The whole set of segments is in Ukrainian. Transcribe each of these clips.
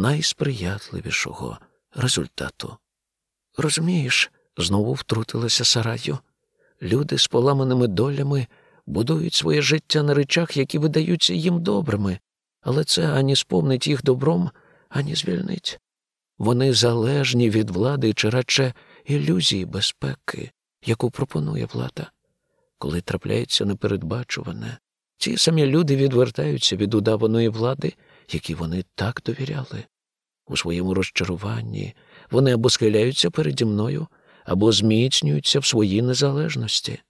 найсприятливішого результату. Розумієш, знову втрутилася Сараю. Люди з поламаними долями будують своє життя на речах, які видаються їм добрими, але це ані сповнить їх добром, ані звільнить. Вони залежні від влади чи радше ілюзії безпеки, яку пропонує влада. Коли трапляється непередбачуване, ці самі люди відвертаються від удаваної влади, якій вони так довіряли. У своєму розчаруванні вони або схиляються переді мною, або зміцнюються в своїй незалежності.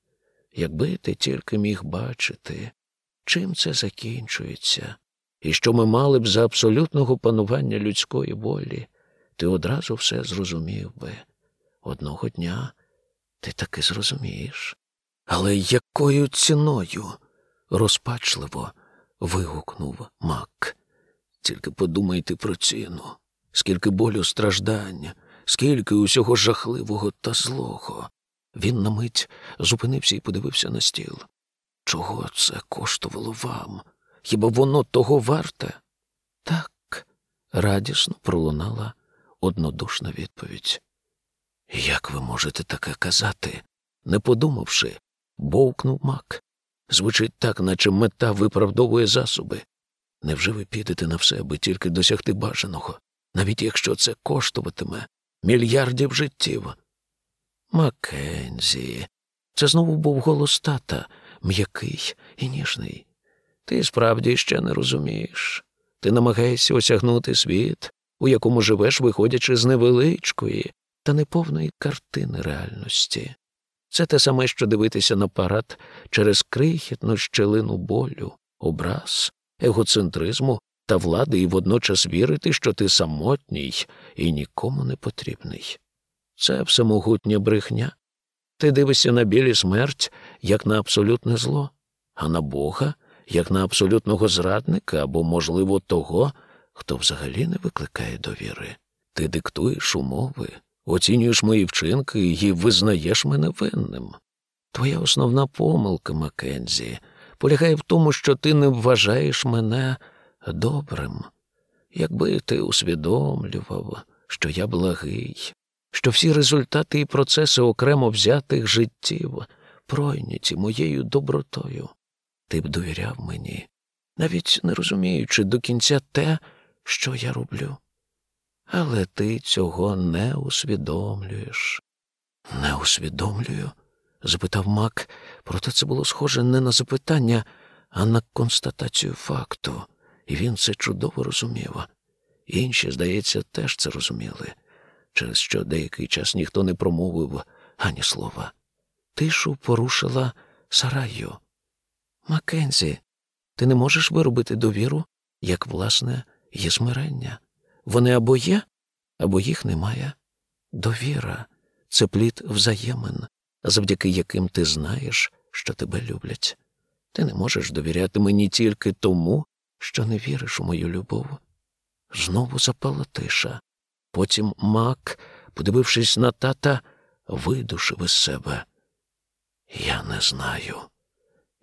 Якби ти тільки міг бачити, чим це закінчується, і що ми мали б за абсолютного панування людської волі, ти одразу все зрозумів би. Одного дня ти таки зрозумієш. Але якою ціною? розпачливо вигукнув Мак. Тільки подумайте про ціну, скільки болю страждання, скільки усього жахливого та злого. Він на мить зупинився і подивився на стіл. Чого це коштувало вам? Хіба воно того варте? Так, радісно пролунала однодушна відповідь. Як ви можете таке казати? Не подумавши, бовкнув мак. Звучить так, наче мета виправдовує засоби. Невже ви підете на все, аби тільки досягти бажаного, навіть якщо це коштуватиме мільярдів життів? Маккензі, це знову був голос тата, м'який і ніжний. Ти справді ще не розумієш. Ти намагаєшся осягнути світ, у якому живеш, виходячи з невеличкої та неповної картини реальності. Це те саме, що дивитися на парад через крихітну щелину болю, образ, егоцентризму та влади і водночас вірити, що ти самотній і нікому не потрібний. Це всемогутня брехня. Ти дивишся на білі смерть як на абсолютне зло, а на Бога як на абсолютного зрадника або, можливо, того, хто взагалі не викликає довіри. Ти диктуєш умови, оцінюєш мої вчинки і визнаєш мене винним. Твоя основна помилка, Маккензі, полягає в тому, що ти не вважаєш мене добрим. Якби ти усвідомлював, що я благий, що всі результати і процеси окремо взятих життів пройняті моєю добротою, ти б довіряв мені, навіть не розуміючи до кінця те, що я роблю. Але ти цього не усвідомлюєш. Не усвідомлюю? запитав Мак, проте це було схоже не на запитання, а на констатацію факту, і він це чудово розумів. Інші, здається, теж це розуміли, через що деякий час ніхто не промовив ані слова. Тишу порушила Сараю. Маккензі, ти не можеш виробити довіру, як, власне, є смирення. Вони або є, або їх немає. Довіра це плід взаємин, завдяки яким ти знаєш, що тебе люблять. Ти не можеш довіряти мені тільки тому, що не віриш у мою любов. Знову запала тиша. Потім мак, подивившись на тата, видушив із себе. Я не знаю,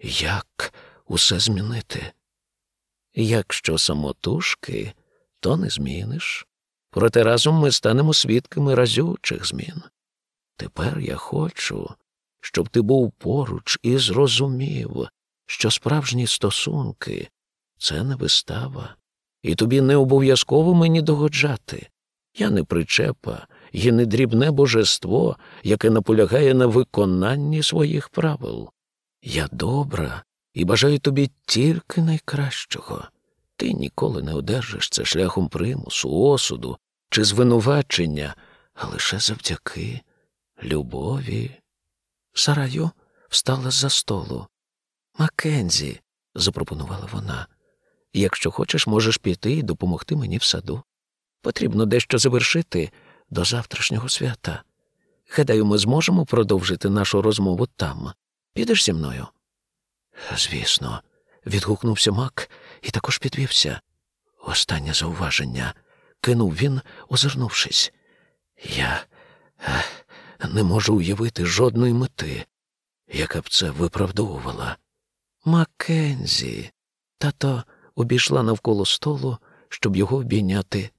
як усе змінити. Якщо самотужки, то не зміниш. Проте разом ми станемо свідками разючих змін. Тепер я хочу, щоб ти був поруч і зрозумів, що справжні стосунки це не вистава, і тобі не обов'язково мені догоджати. Я не причепа і не дрібне божество, яке наполягає на виконанні своїх правил. Я добра і бажаю тобі тільки найкращого. Ти ніколи не одержиш це шляхом примусу, осуду чи звинувачення, а лише завдяки любові. Сараю встала з-за столу. Маккензі, запропонувала вона, якщо хочеш, можеш піти і допомогти мені в саду. Потрібно дещо завершити до завтрашнього свята. Гадаю, ми зможемо продовжити нашу розмову там. Підеш зі мною? Звісно, відгукнувся Мак і також підвівся. Останнє зауваження кинув він, озирнувшись. Я ех, не можу уявити жодної мети, яка б це виправдовувала. Маккензі. Тато обійшла навколо столу, щоб його обійняти.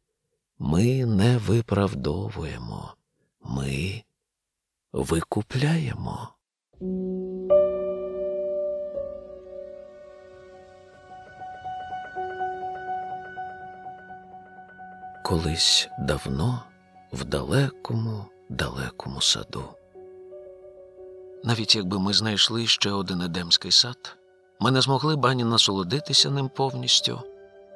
Ми не виправдовуємо, ми викупляємо. Колись давно в далекому, далекому саду. Навіть якби ми знайшли ще один едемський сад, ми не змогли б ані насолодитися ним повністю,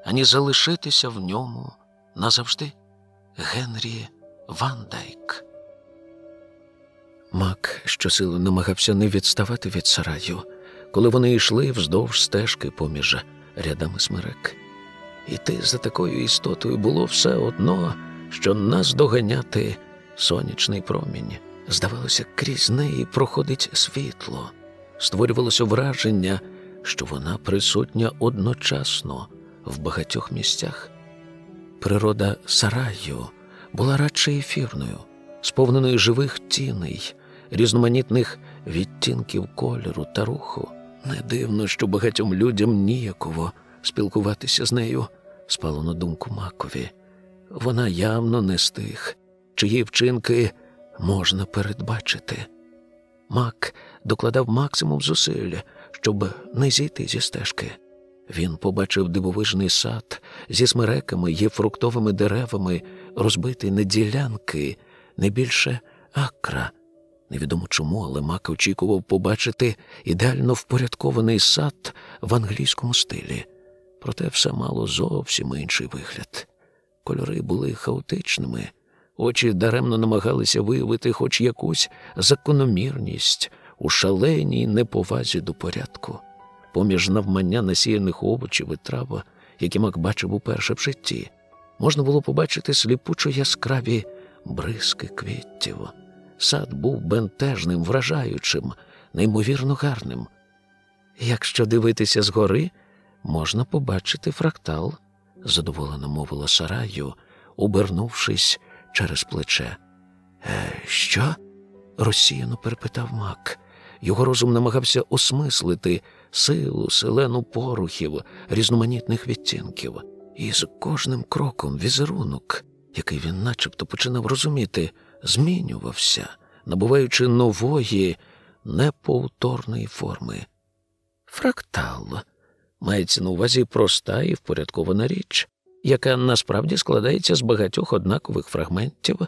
ані залишитися в ньому назавжди. Генрі Ван Дайк. Мак щосили намагався не відставати від сараю, коли вони йшли вздовж стежки поміж рядами смерек. Іти за такою істотою було все одно, що нас доганяти сонячний промінь. Здавалося, крізь неї проходить світло, створювалося враження, що вона присутня одночасно в багатьох місцях. Природа сараю була радше ефірною, сповненою живих тіней, різноманітних відтінків кольору та руху. Не дивно, що багатьом людям ніяково спілкуватися з нею, спало на думку Макові. Вона явно не з тих, чиї вчинки можна передбачити. Мак докладав максимум зусиль, щоб не зійти зі стежки. Він побачив дивовижний сад зі смереками і фруктовими деревами, розбитий на ділянки, не більше акра. Невідомо чому, але Мак очікував побачити ідеально впорядкований сад в англійському стилі. Проте все мало зовсім інший вигляд. Кольори були хаотичними, очі даремно намагалися виявити хоч якусь закономірність у шаленій неповазі до порядку поміж навмання насіяних овочів і трава, які Мак бачив уперше в житті, можна було побачити сліпучо яскраві бризки квіттів. Сад був бентежним, вражаючим, неймовірно гарним. Якщо дивитися згори, можна побачити фрактал, задоволено мовила Сараю, обернувшись через плече. «Е, Що? розсіяно перепитав Мак. Його розум намагався осмислити силу, селену порухів, різноманітних відтінків, і з кожним кроком візерунок, який він начебто починав розуміти, змінювався, набуваючи нової, неповторної форми. Фрактал. Мається на увазі проста і впорядкована річ, яка насправді складається з багатьох однакових фрагментів,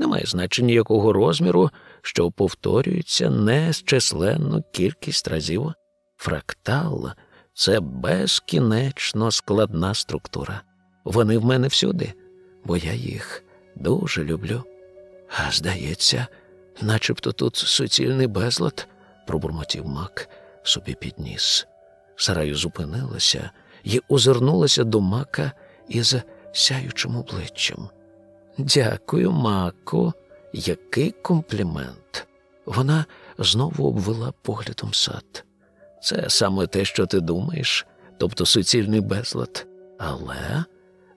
не має значення якого розміру, що повторюється незчисленну кількість разів. Фрактал це безкінечно складна структура. Вони в мене всюди, бо я їх дуже люблю. А здається, начебто тут суцільний безлад, пробурмотів мак собі підніс. Сараю зупинилася і озирнулася до мака із сяючим обличчям. Дякую, маку, який комплімент. Вона знову обвела поглядом сад. Це саме те, що ти думаєш, тобто суцільний безлад. Але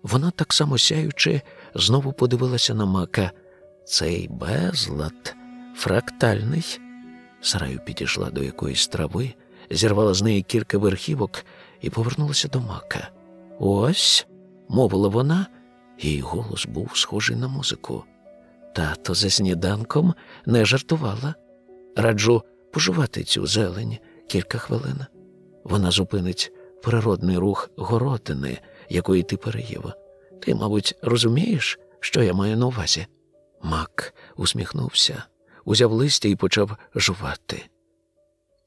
вона так само сяючи, знову подивилася на мака. Цей безлад фрактальний. Сараю підійшла до якоїсь трави, зірвала з неї кілька верхівок і повернулася до мака. Ось, мовила вона, її голос був схожий на музику. Тато за сніданком не жартувала. Раджу пожувати цю зелень кілька хвилин. Вона зупинить природний рух городини, якої ти переїв. Ти, мабуть, розумієш, що я маю на увазі? Мак усміхнувся, узяв листя і почав жувати.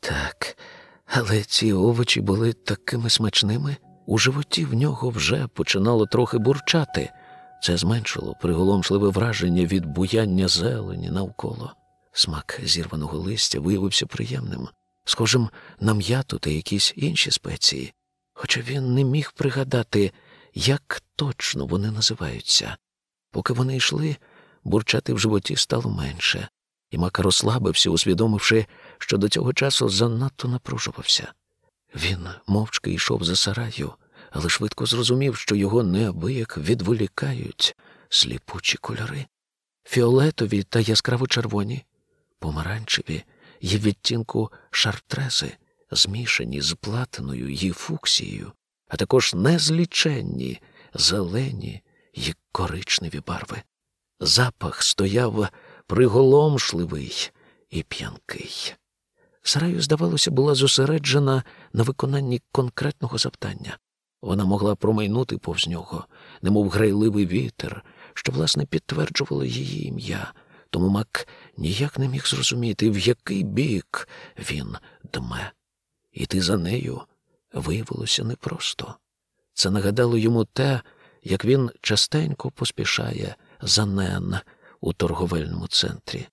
Так, але ці овочі були такими смачними. У животі в нього вже починало трохи бурчати. Це зменшило приголомшливе враження від буяння зелені навколо. Смак зірваного листя виявився приємним, схожим на м'яту та якісь інші спеції, хоча він не міг пригадати, як точно вони називаються. Поки вони йшли, бурчати в животі стало менше, і Мак розслабився, усвідомивши, що до цього часу занадто напружувався. Він мовчки йшов за сараю, але швидко зрозумів, що його неабияк відволікають сліпучі кольори, фіолетові та яскраво червоні, помаранчеві є відтінку шартрези, змішані з платиною і фуксією, а також незліченні, зелені й коричневі барви. Запах стояв приголомшливий і п'янкий. Сараю, здавалося, була зосереджена на виконанні конкретного завдання. Вона могла промайнути повз нього, немов грайливий вітер, що, власне, підтверджувало її ім'я, тому Мак ніяк не міг зрозуміти, в який бік він дме. Іти за нею виявилося непросто. Це нагадало йому те, як він частенько поспішає за Нен у торговельному центрі.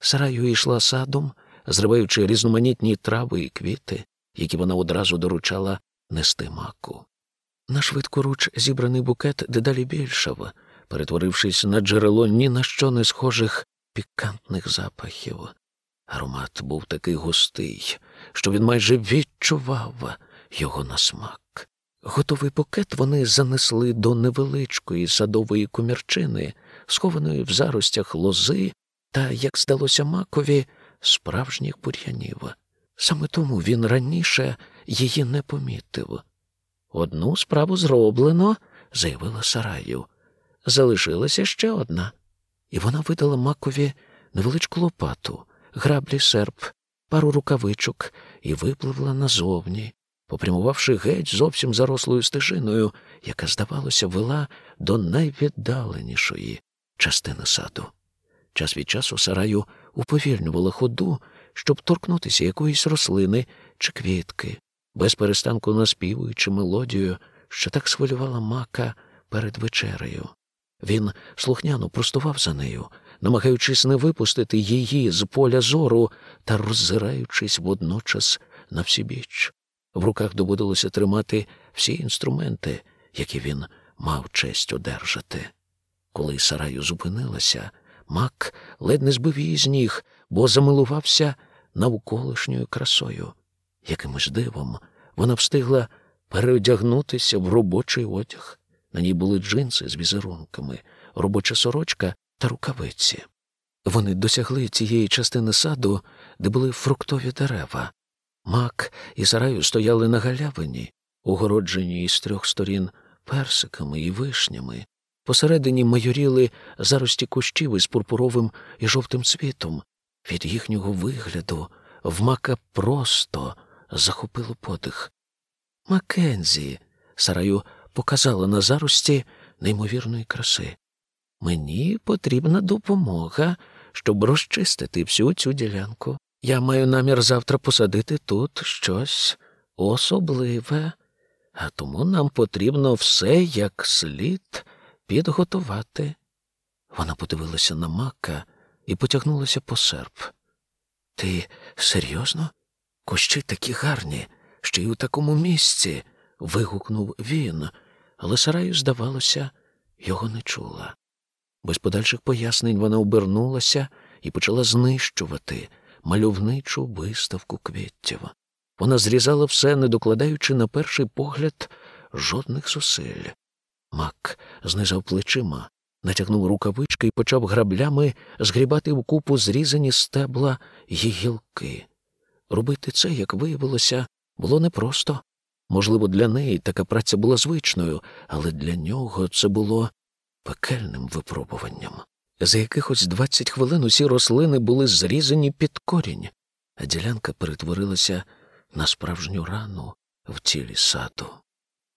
Сараю йшла садом, зриваючи різноманітні трави і квіти, які вона одразу доручала нести маку. На швидкоруч зібраний букет дедалі більшав, перетворившись на джерело ні на що не схожих пікантних запахів. Аромат був такий густий, що він майже відчував його на смак. Готовий букет вони занесли до невеличкої садової комірчини, схованої в заростях лози та, як здалося макові, справжніх бур'янів. Саме тому він раніше її не помітив. Одну справу зроблено, заявила Сараю. Залишилася ще одна, і вона видала макові невеличку лопату, граблі серп, пару рукавичок і випливла назовні, попрямувавши геть зовсім зарослою стежиною, яка, здавалося, вела до найвіддаленішої частини саду. Час від часу Сараю уповільнювала ходу, щоб торкнутися якоїсь рослини чи квітки, без перестанку наспівуючи мелодію, що так схвилювала мака перед вечерею. Він слухняно простував за нею, намагаючись не випустити її з поля зору та роззираючись водночас на всі біч. В руках доводилося тримати всі інструменти, які він мав честь одержати. Коли Сараю зупинилася, мак ледь не збив її з ніг, бо замилувався навколишньою красою. Якимось дивом вона встигла переодягнутися в робочий одяг. На ній були джинси з візерунками, робоча сорочка та рукавиці. Вони досягли цієї частини саду, де були фруктові дерева. Мак і Сараю стояли на галявині, огороджені із трьох сторін персиками і вишнями. Посередині майоріли зарості кущів із пурпуровим і жовтим цвітом. Від їхнього вигляду в мака просто захопило подих. Макензі, Сараю показала на зарості неймовірної краси. Мені потрібна допомога, щоб розчистити всю цю ділянку. Я маю намір завтра посадити тут щось особливе, а тому нам потрібно все як слід підготувати. Вона подивилася на мака і потягнулася по серп. Ти серйозно? Кущі такі гарні, ще й у такому місці. вигукнув він, але Сараю, здавалося, його не чула. Без подальших пояснень вона обернулася і почала знищувати мальовничу виставку квіттів. Вона зрізала все, не докладаючи на перший погляд жодних зусиль. Мак знизав плечима, натягнув рукавички і почав граблями згрібати в купу зрізані стебла й гілки. Робити це, як виявилося, було непросто. Можливо, для неї така праця була звичною, але для нього це було пекельним випробуванням. За якихось двадцять хвилин усі рослини були зрізані під корінь, а ділянка перетворилася на справжню рану в тілі саду.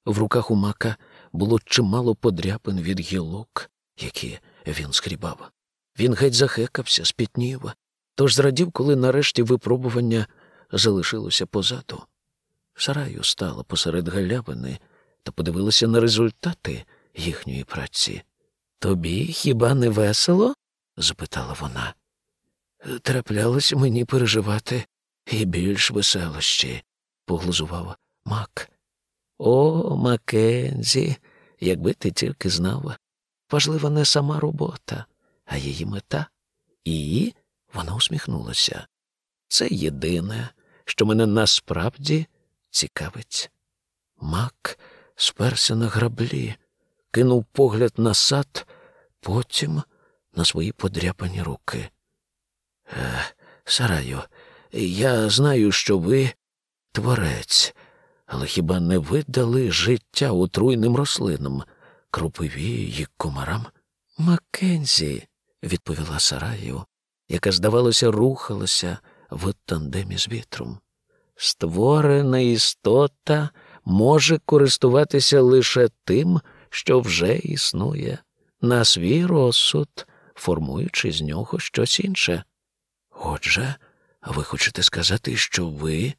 В руках у мака було чимало подряпин від гілок, які він скрібав. Він геть захекався, спітнів, тож зрадів, коли нарешті випробування залишилося позаду. Сараю стала посеред галявини та подивилася на результати їхньої праці. Тобі хіба не весело? запитала вона. Траплялось мені переживати і більш веселощі, поглузував Мак. О, Макензі, якби ти тільки знав, важлива не сама робота, а її мета. І вона усміхнулася. Це єдине, що мене насправді цікавить. Мак сперся на граблі, кинув погляд на сад, потім на свої подряпані руки. Е, Сараю, я знаю, що ви творець, але хіба не ви дали життя отруйним рослинам? кропиві й комарам. Маккензі, відповіла Сараю, яка, здавалося, рухалася в тандемі з вітром. Створена істота може користуватися лише тим, що вже існує, на свій розсуд, формуючи з нього щось інше. Отже, ви хочете сказати, що ви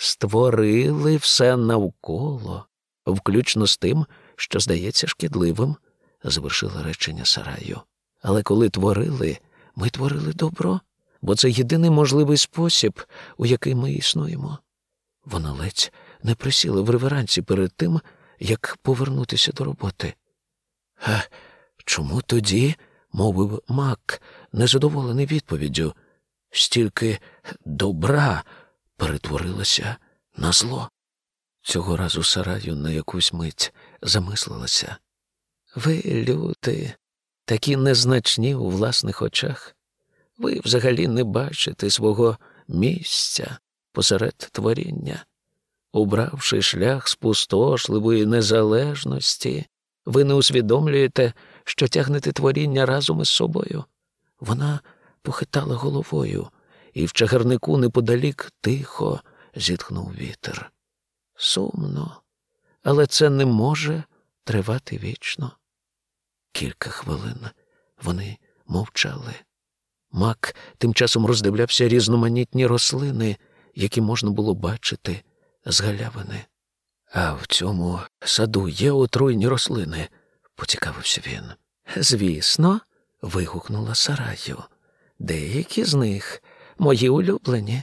створили все навколо, включно з тим, що здається шкідливим, завершила речення Сараю. Але коли творили, ми творили добро, бо це єдиний можливий спосіб, у який ми існуємо. Вона ледь не присіла в реверанці перед тим, як повернутися до роботи. А чому тоді, мовив Мак, незадоволений відповіддю, стільки добра перетворилося на зло? Цього разу Сараю на якусь мить замислилася. Ви, люди, такі незначні у власних очах. Ви взагалі не бачите свого місця посеред творіння. Убравши шлях спустошливої незалежності, ви не усвідомлюєте, що тягнете творіння разом із собою. Вона похитала головою, і в чагарнику неподалік тихо зітхнув вітер. Сумно, але це не може тривати вічно. Кілька хвилин вони мовчали. Мак тим часом роздивлявся різноманітні рослини, які можна було бачити з галявини. А в цьому саду є отруйні рослини, поцікавився він. Звісно, вигукнула Сараю. Деякі з них мої улюблені.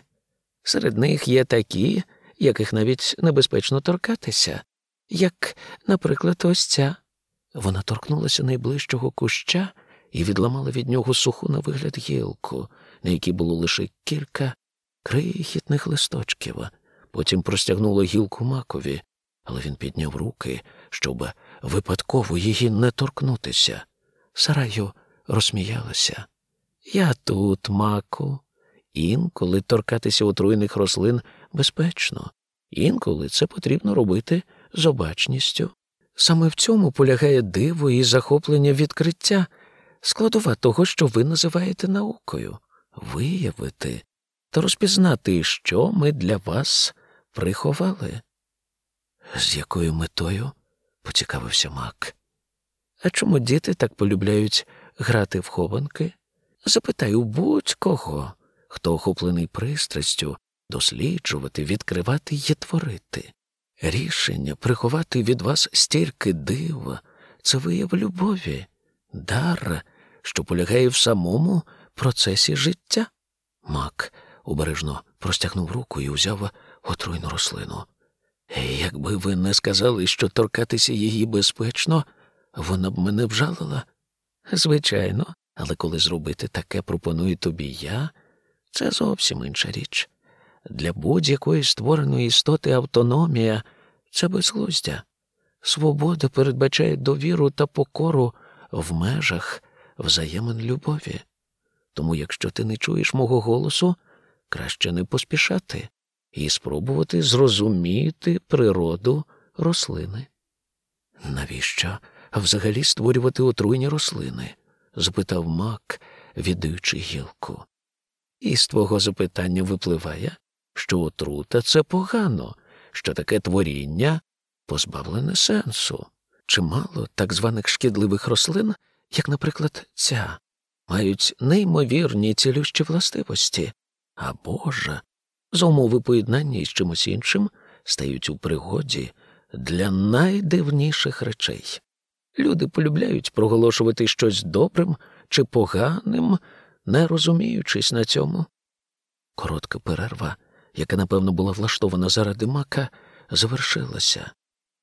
Серед них є такі, яких навіть небезпечно торкатися, як, наприклад, ось ця. Вона торкнулася найближчого куща і відламала від нього суху на вигляд гілку, на якій було лише кілька крихітних листочків. Потім простягнула гілку макові, але він підняв руки, щоб випадково її не торкнутися. Сараю розсміялася. Я тут, маку. Інколи торкатися отруйних рослин безпечно, інколи це потрібно робити з обачністю. Саме в цьому полягає диво і захоплення відкриття, складова того, що ви називаєте наукою, виявити та розпізнати, що ми для вас приховали. З якою метою? поцікавився Мак. А чому діти так полюбляють грати в хованки? Запитай у будь-кого, хто охоплений пристрастю, досліджувати, відкривати і творити. Рішення приховати від вас стільки дива це вияв любові, дар, що полягає в самому процесі життя. Мак обережно простягнув руку і узяв отруйну рослину. Якби ви не сказали, що торкатися її безпечно, вона б мене вжалила. Звичайно, але коли зробити таке пропоную тобі я, це зовсім інша річ. Для будь-якої створеної істоти автономія це безглуздя. Свобода передбачає довіру та покору в межах взаємин любові. Тому, якщо ти не чуєш мого голосу, краще не поспішати і спробувати зрозуміти природу рослини. Навіщо взагалі створювати отруйні рослини? запитав Мак, віддаючи гілку. І з твого запитання випливає, що отрута це погано, що таке творіння позбавлене сенсу. Чимало так званих шкідливих рослин, як, наприклад, ця, мають неймовірні цілющі властивості, а Боже, за умови поєднання із чимось іншим стають у пригоді для найдивніших речей. Люди полюбляють проголошувати щось добрим чи поганим, не розуміючись на цьому. Коротка перерва, яка, напевно, була влаштована заради мака, завершилася,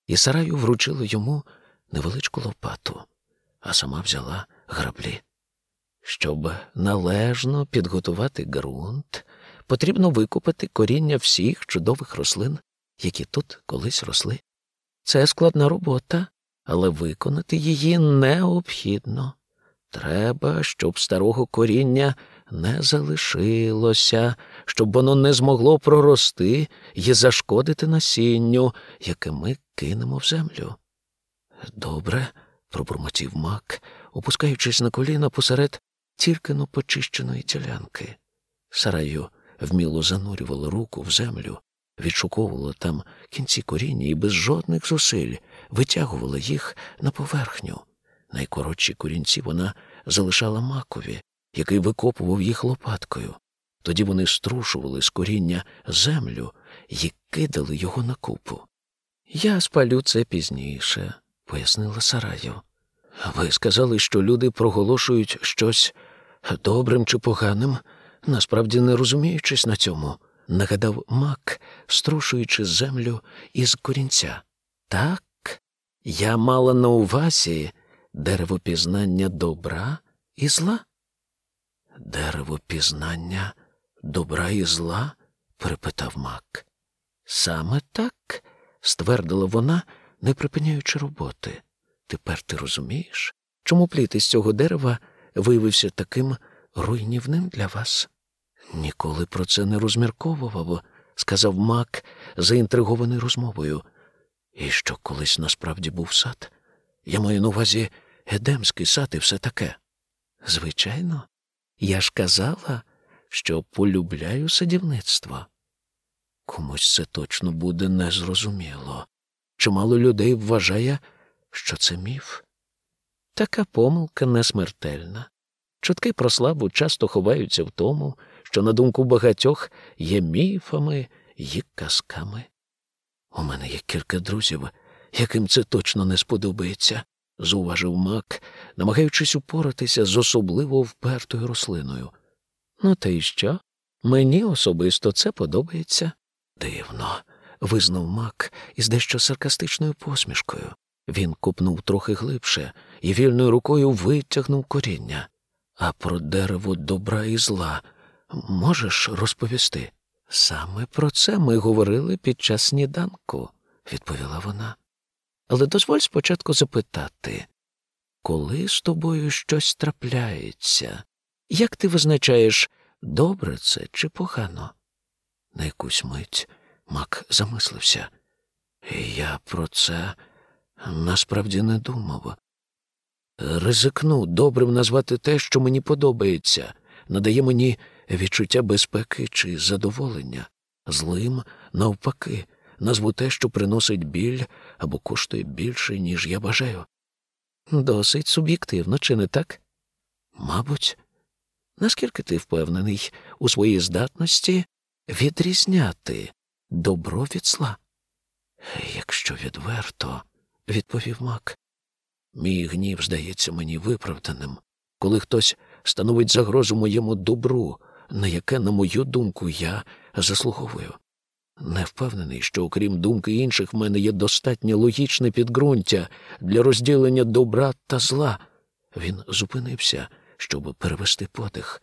і Сараю вручила йому невеличку лопату, а сама взяла граблі. Щоб належно підготувати ґрунт, потрібно викупати коріння всіх чудових рослин, які тут колись росли. Це складна робота, але виконати її необхідно. Треба, щоб старого коріння не залишилося, щоб воно не змогло прорости і зашкодити насінню, яке ми кинемо в землю. Добре, пробурмотів мак, опускаючись на коліна посеред тільки но почищеної ділянки. Сараю вміло занурювала руку в землю, відшуковувала там кінці коріння і без жодних зусиль витягувала їх на поверхню. Найкоротші корінці вона залишала макові, який викопував їх лопаткою. Тоді вони струшували з коріння землю і кидали його на купу. Я спалю це пізніше, пояснила Сараю. Ви сказали, що люди проголошують щось добрим чи поганим, насправді не розуміючись на цьому, нагадав мак, струшуючи землю із корінця. Так, я мала на увазі дерево пізнання добра і зла. Дерево пізнання добра і зла? перепитав мак. Саме так, ствердила вона, не припиняючи роботи. Тепер ти розумієш, чому плід із цього дерева виявився таким руйнівним для вас? Ніколи про це не розмірковував, сказав мак, заінтригований розмовою. І що колись насправді був сад? Я маю на увазі Едемський сад і все таке. Звичайно, я ж казала, що полюбляю садівництво. Комусь це точно буде незрозуміло. Чимало людей вважає, що це міф. Така помилка не смертельна. Чутки про славу часто ховаються в тому, що, на думку багатьох, є міфами і казками. У мене є кілька друзів, яким це точно не сподобається, зуважив мак, намагаючись упоратися з особливо впертою рослиною. Ну, та й що? Мені особисто це подобається. Дивно, визнав мак із дещо саркастичною посмішкою. Він купнув трохи глибше і вільною рукою витягнув коріння. А про дерево добра і зла можеш розповісти? Саме про це ми говорили під час сніданку, відповіла вона. Але дозволь спочатку запитати, коли з тобою щось трапляється, як ти визначаєш, добре це чи погано? На якусь мить Мак замислився. Я про це насправді не думав. Ризикну добрим назвати те, що мені подобається, надає мені відчуття безпеки чи задоволення, злим, навпаки, назву те, що приносить біль або коштує більше, ніж я бажаю. Досить суб'єктивно, чи не так? Мабуть, наскільки ти впевнений у своїй здатності відрізняти добро від зла? Якщо відверто, відповів Мак, мій гнів здається мені виправданим, коли хтось становить загрозу моєму добру, на яке, на мою думку, я заслуговую. Не впевнений, що, окрім думки інших, в мене є достатньо логічне підґрунтя для розділення добра та зла. Він зупинився, щоб перевести подих.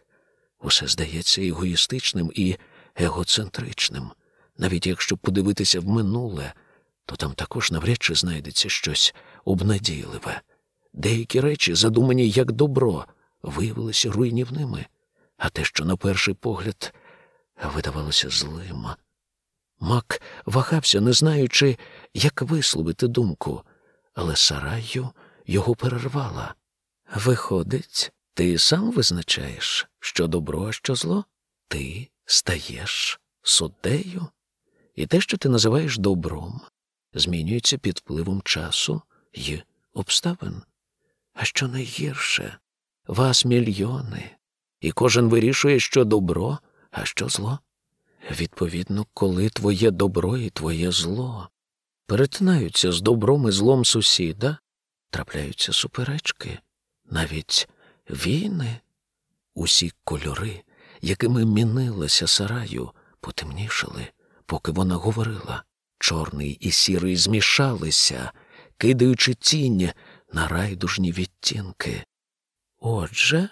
Усе здається егоїстичним і егоцентричним. Навіть якщо подивитися в минуле, то там також навряд чи знайдеться щось обнадійливе. Деякі речі, задумані як добро, виявилися руйнівними, а те, що на перший погляд видавалося злим. Мак вагався, не знаючи, як висловити думку, але Сараю його перервала. Виходить, ти сам визначаєш, що добро, а що зло? Ти стаєш суддею? І те, що ти називаєш добром, змінюється під впливом часу й обставин. А що найгірше, вас мільйони, і кожен вирішує, що добро, а що зло. Відповідно, коли твоє добро і твоє зло перетинаються з добром і злом сусіда, трапляються суперечки, навіть війни, усі кольори, якими мінилася сараю, потемнішали, поки вона говорила. Чорний і сірий змішалися, кидаючи тінь на райдужні відтінки. Отже,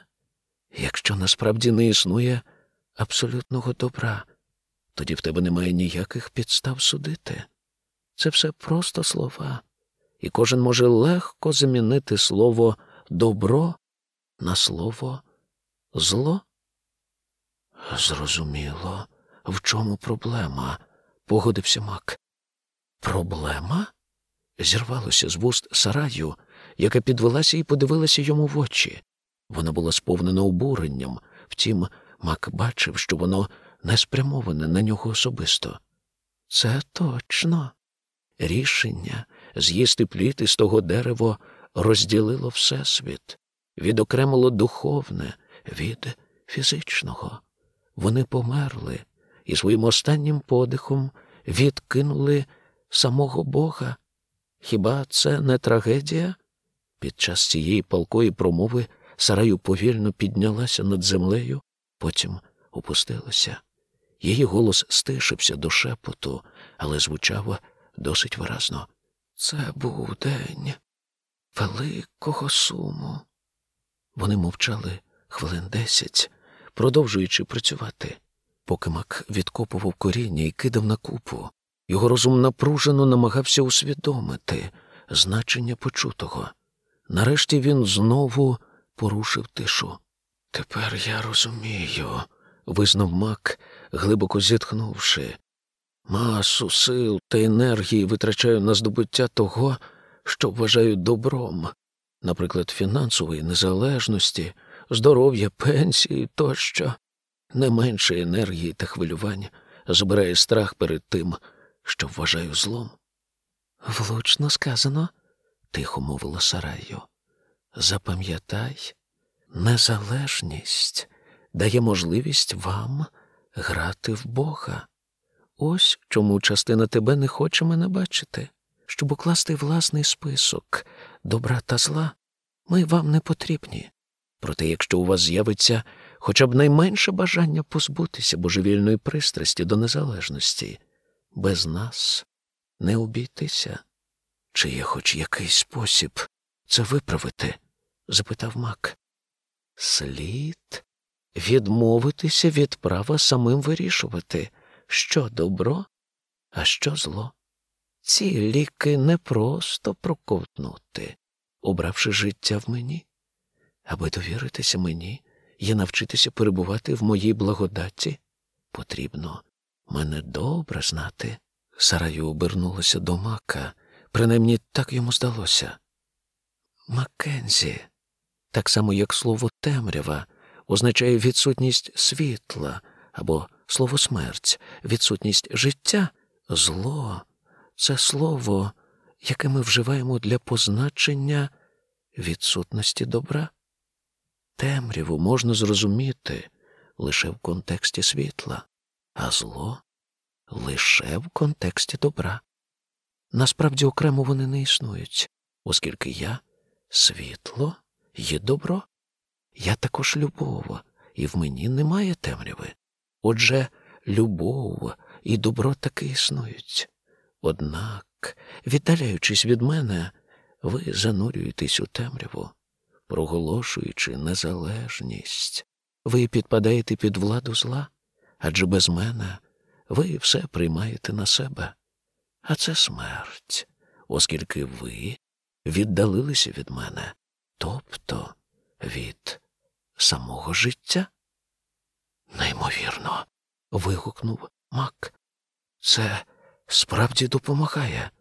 якщо насправді не існує абсолютного добра, тоді в тебе немає ніяких підстав судити. Це все просто слова, і кожен може легко замінити слово добро на слово зло. Зрозуміло, в чому проблема, погодився Мак. Проблема? зірвалося з вуст сараю, яка підвелася і подивилася йому в очі. Вона була сповнена обуренням, втім, Мак бачив, що воно не спрямоване на нього особисто. Це точно. Рішення з'їсти плід із того дерева розділило Всесвіт, відокремило духовне від фізичного. Вони померли і своїм останнім подихом відкинули самого Бога. Хіба це не трагедія? Під час цієї палкої промови Сараю повільно піднялася над землею, потім опустилася. Її голос стишився до шепоту, але звучав досить виразно. Це був день великого суму. Вони мовчали хвилин десять, продовжуючи працювати. Поки Мак відкопував коріння і кидав на купу, його розум напружено намагався усвідомити значення почутого. Нарешті він знову порушив тишу. Тепер я розумію, визнав Мак, глибоко зітхнувши. Масу сил та енергії витрачаю на здобуття того, що вважаю добром, наприклад, фінансової незалежності, здоров'я, пенсії тощо. Не менше енергії та хвилювань збирає страх перед тим, що вважаю злом. Влучно сказано, тихо мовила Сараю. Запам'ятай, незалежність дає можливість вам грати в Бога. Ось чому частина тебе не хоче мене бачити, щоб укласти власний список добра та зла, ми вам не потрібні. Проте, якщо у вас з'явиться хоча б найменше бажання позбутися божевільної пристрасті до незалежності, без нас не обійтися. Чи є хоч якийсь спосіб це виправити? запитав Мак. Слід відмовитися від права самим вирішувати, що добро, а що зло. Ці ліки не просто проковтнути, обравши життя в мені, аби довіритися мені і навчитися перебувати в моїй благодаті, потрібно мене добре знати. Сараю обернулася до мака, принаймні так йому здалося. Маккензі, так само як слово темрява, означає відсутність світла або слово смерть, відсутність життя, зло це слово, яке ми вживаємо для позначення відсутності добра. Темряву можна зрозуміти лише в контексті світла, а зло лише в контексті добра. Насправді окремо вони не існують, оскільки я світло є добро, я також любов, і в мені немає темряви. Отже, любов і добро таки існують. Однак, віддаляючись від мене, ви занурюєтесь у темряву, проголошуючи незалежність, ви підпадаєте під владу зла, адже без мене ви все приймаєте на себе. А це смерть, оскільки ви віддалилися від мене, тобто від самого життя. Неймовірно. вигукнув Мак. Це справді допомагає.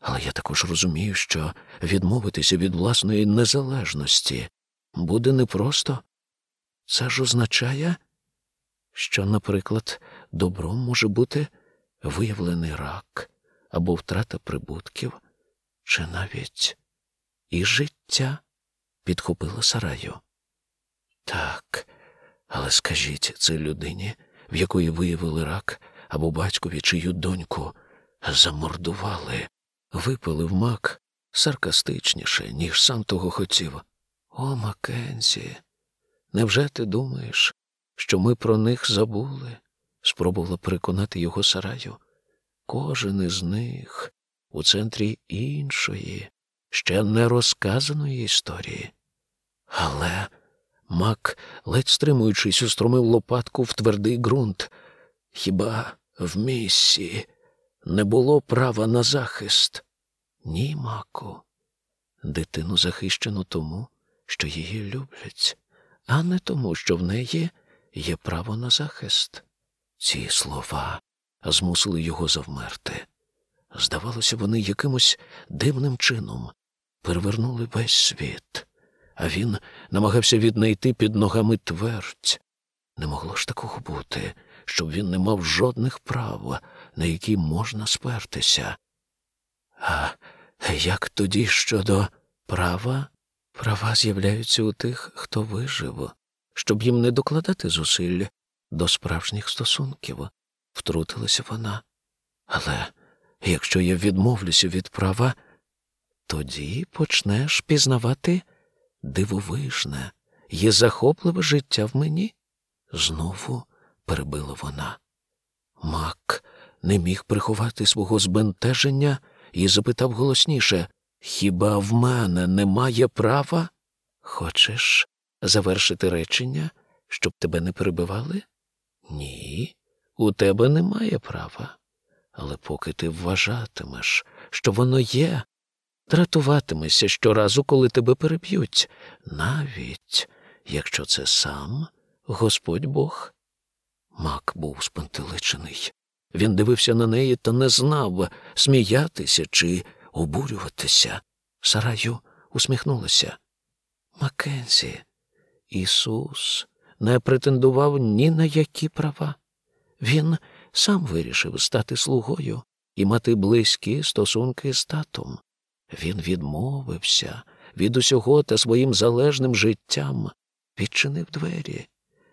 Але я також розумію, що відмовитися від власної незалежності буде непросто. Це ж означає, що, наприклад, добром може бути виявлений рак або втрата прибутків, чи навіть і життя підхопила сараю. Так, але скажіть це людині, в якої виявили рак, або батькові чию доньку замордували, випалив мак саркастичніше, ніж сам того хотів. О, Маккензі, невже ти думаєш, що ми про них забули? спробувала переконати його сараю. Кожен із них у центрі іншої, ще не розказаної історії. Але мак, ледь стримуючись, устромив лопатку в твердий ґрунт. Хіба в місці не було права на захист? Ні, маку. Дитину захищено тому, що її люблять, а не тому, що в неї є право на захист. Ці слова змусили його завмерти. Здавалося, вони якимось дивним чином перевернули весь світ, а він намагався віднайти під ногами твердь. Не могло ж такого бути, щоб він не мав жодних прав, на які можна спертися. А як тоді щодо права? Права з'являються у тих, хто вижив, щоб їм не докладати зусиль до справжніх стосунків, втрутилася вона. Але якщо я відмовлюся від права, тоді почнеш пізнавати дивовижне і захопливе життя в мені. Знову перебила вона. Мак не міг приховати свого збентеження і запитав голосніше Хіба в мене немає права? Хочеш завершити речення, щоб тебе не перебивали? Ні, у тебе немає права. Але поки ти вважатимеш, що воно є, дратуватимешся щоразу, коли тебе переб'ють, навіть якщо це сам Господь Бог. Мак був спантеличений. Він дивився на неї та не знав, сміятися чи обурюватися. Сараю усміхнулася. Маккензі, Ісус не претендував ні на які права. Він сам вирішив стати слугою і мати близькі стосунки з татом. Він відмовився від усього та своїм залежним життям відчинив двері,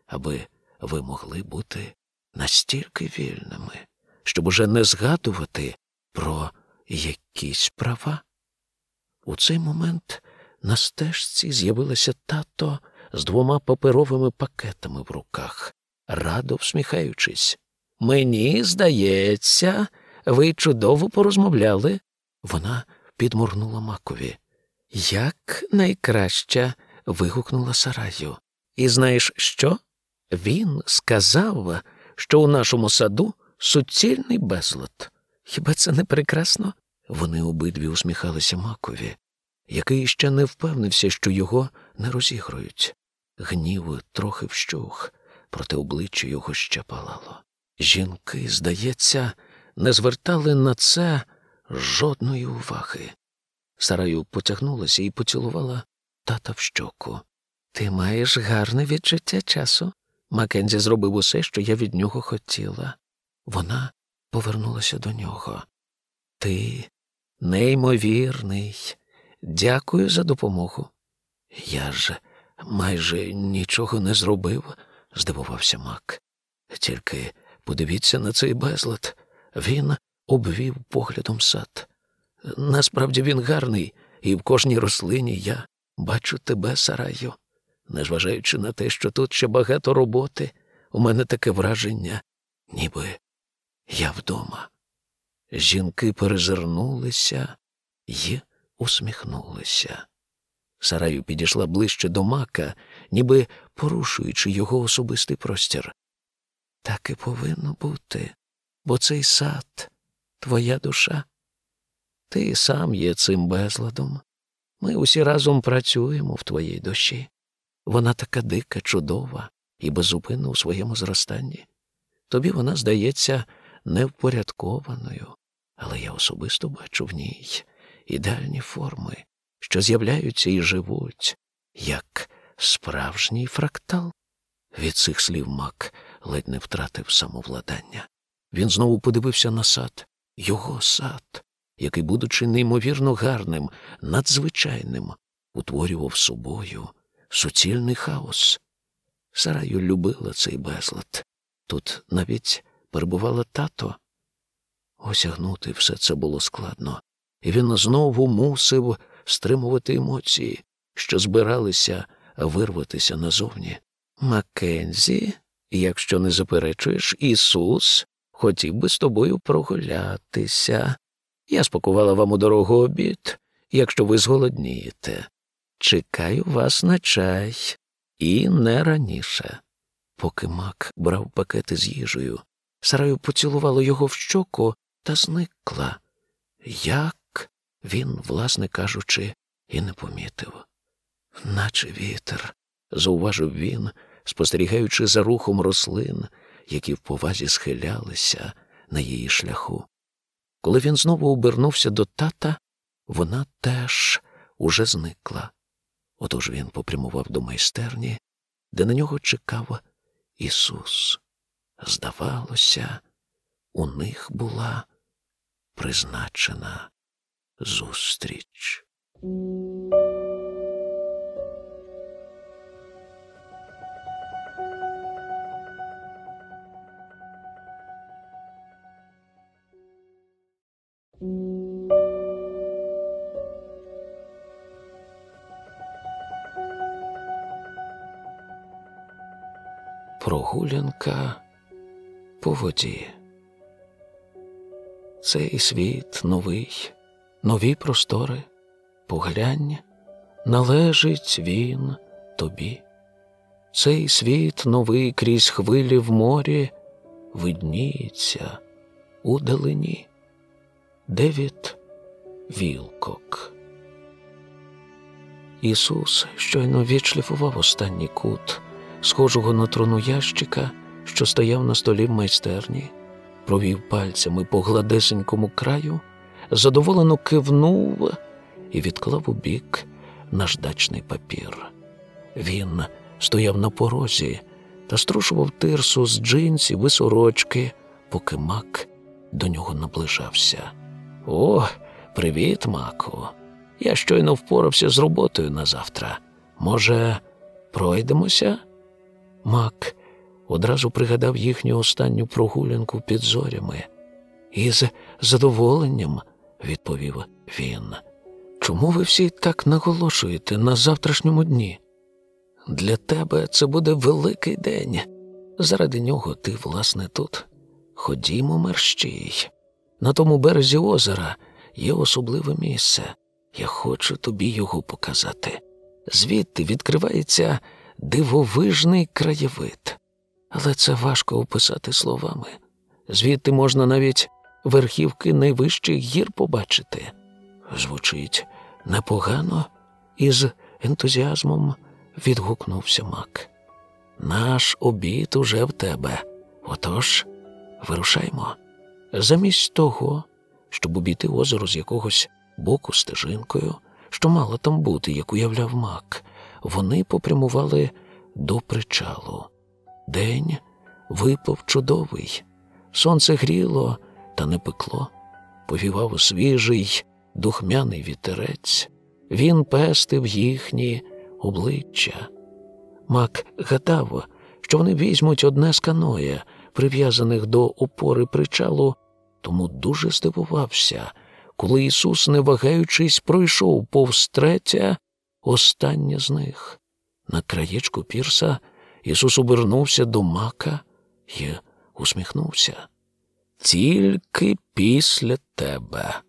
аби ви могли бути настільки вільними, щоб уже не згадувати про якісь права. У цей момент на стежці з'явилася тато з двома паперовими пакетами в руках, радо всміхаючись. Мені здається, ви чудово порозмовляли. Вона підморгнула макові. Як найкраще. вигукнула Сараю. І знаєш що? Він сказав, що у нашому саду суцільний безлад. Хіба це не прекрасно? Вони обидві усміхалися макові, який ще не впевнився, що його не розігрують. Гнів трохи вщух, проте обличчя його ще палало. Жінки, здається, не звертали на це жодної уваги. Сараю потягнулася і поцілувала тата в щоку. Ти маєш гарне відчуття часу. Макензі зробив усе, що я від нього хотіла. Вона повернулася до нього. Ти неймовірний. Дякую за допомогу. Я ж майже нічого не зробив, здивувався Мак. Тільки подивіться на цей безлад. Він обвів поглядом сад. Насправді він гарний, і в кожній рослині я бачу тебе, Сараю. Незважаючи на те, що тут ще багато роботи, у мене таке враження, ніби я вдома. Жінки перезирнулися і усміхнулися. Сараю підійшла ближче до мака, ніби порушуючи його особистий простір. Так і повинно бути, бо цей сад, твоя душа. Ти сам є цим безладом. Ми усі разом працюємо в твоїй душі. Вона така дика, чудова і безупинна у своєму зростанні. Тобі вона здається невпорядкованою, але я особисто бачу в ній ідеальні форми, що з'являються і живуть, як справжній фрактал. Від цих слів мак ледь не втратив самовладання. Він знову подивився на сад, його сад, який, будучи неймовірно гарним, надзвичайним, утворював собою суцільний хаос. Сараю любила цей безлад. Тут навіть перебувала тато. Осягнути все це було складно, і він знову мусив стримувати емоції, що збиралися вирватися назовні. Маккензі, якщо не заперечуєш, Ісус хотів би з тобою прогулятися. Я спакувала вам у дорогу обід, якщо ви зголоднієте. Чекаю вас на чай, і не раніше. Поки мак брав пакети з їжею, Сараю поцілувала його в щоку та зникла. Як він, власне кажучи, і не помітив. Наче вітер, зауважив він, спостерігаючи за рухом рослин, які в повазі схилялися на її шляху. Коли він знову обернувся до тата, вона теж уже зникла. Отож він попрямував до майстерні, де на нього чекав Ісус. Здавалося, у них була призначена зустріч. Прогулянка по воді. Цей світ новий, нові простори, поглянь, належить він тобі. Цей світ новий крізь хвилі в морі видніється у далині. Девід Вілкок. Ісус щойно відшліфував останній кут, схожого на трону ящика, що стояв на столі в майстерні, провів пальцями по гладесенькому краю, задоволено кивнув і відклав у бік наждачний папір. Він стояв на порозі та струшував тирсу з джинсів і сорочки, поки мак до нього наближався. О, привіт, маку. Я щойно впорався з роботою на завтра. Може, пройдемося? Мак одразу пригадав їхню останню прогулянку під зорями. І з задоволенням, відповів він. Чому ви всі так наголошуєте на завтрашньому дні? Для тебе це буде великий день. Заради нього ти, власне, тут. Ходімо, мерщій. На тому березі озера є особливе місце. Я хочу тобі його показати. Звідти відкривається дивовижний краєвид. Але це важко описати словами. Звідти можна навіть верхівки найвищих гір побачити. Звучить непогано і з ентузіазмом відгукнувся мак. Наш обід уже в тебе. Отож, вирушаймо. Замість того, щоб обійти озеро з якогось боку стежинкою, що мало там бути, як уявляв мак, вони попрямували до причалу. День випав чудовий, сонце гріло та не пекло, повівав свіжий, духмяний вітерець, він пестив їхні обличчя. Мак гадав, що вони візьмуть одне з каноя, прив'язаних до опори причалу, тому дуже здивувався, коли Ісус, не вагаючись, пройшов повз останнє з них. На краєчку пірса Ісус обернувся до мака і усміхнувся. Тільки після тебе,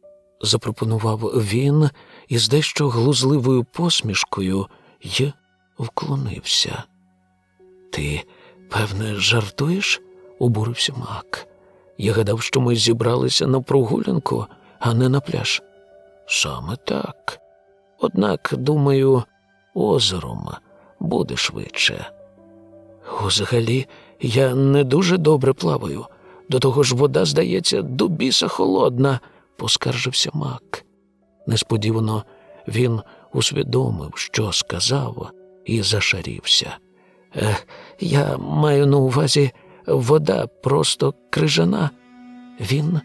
запропонував він із дещо глузливою посмішкою й вклонився. Ти, певне, жартуєш? обурився мак. Я гадав, що ми зібралися на прогулянку, а не на пляж. Саме так. Однак, думаю, озером буде швидше. Взагалі, я не дуже добре плаваю. До того ж, вода, здається, до біса холодна, поскаржився мак. Несподівано він усвідомив, що сказав, і зашарівся. Е, я маю на увазі вода просто крижана. Він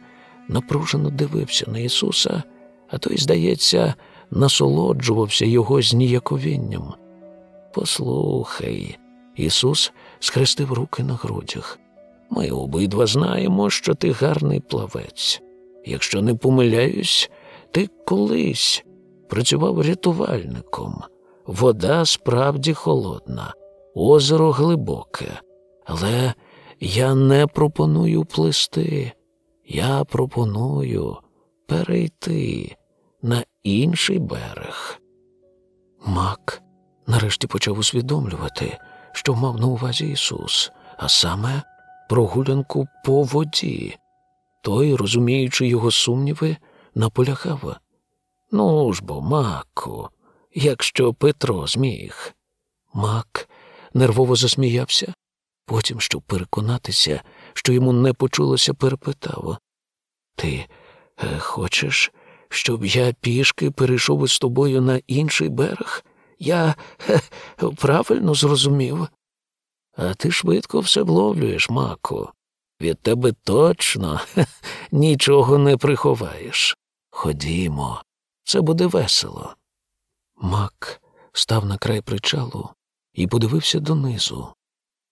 напружено дивився на Ісуса, а той, здається, насолоджувався його зніяковінням. Послухай, Ісус схрестив руки на грудях. Ми обидва знаємо, що ти гарний плавець. Якщо не помиляюсь, ти колись працював рятувальником. Вода справді холодна, озеро глибоке, але я не пропоную плисти. Я пропоную перейти на інший берег. Мак нарешті почав усвідомлювати, що мав на увазі Ісус, а саме прогулянку по воді. Той, розуміючи його сумніви, наполягав. Ну ж бо, Маку, якщо Петро зміг. Мак нервово засміявся, потім, щоб переконатися, що йому не почулося, перепитав. Ти е, хочеш, щоб я пішки перейшов із тобою на інший берег? Я хе, правильно зрозумів. А ти швидко все вловлюєш, Маку. Від тебе точно хе, нічого не приховаєш. Ходімо, це буде весело. Мак став на край причалу і подивився донизу.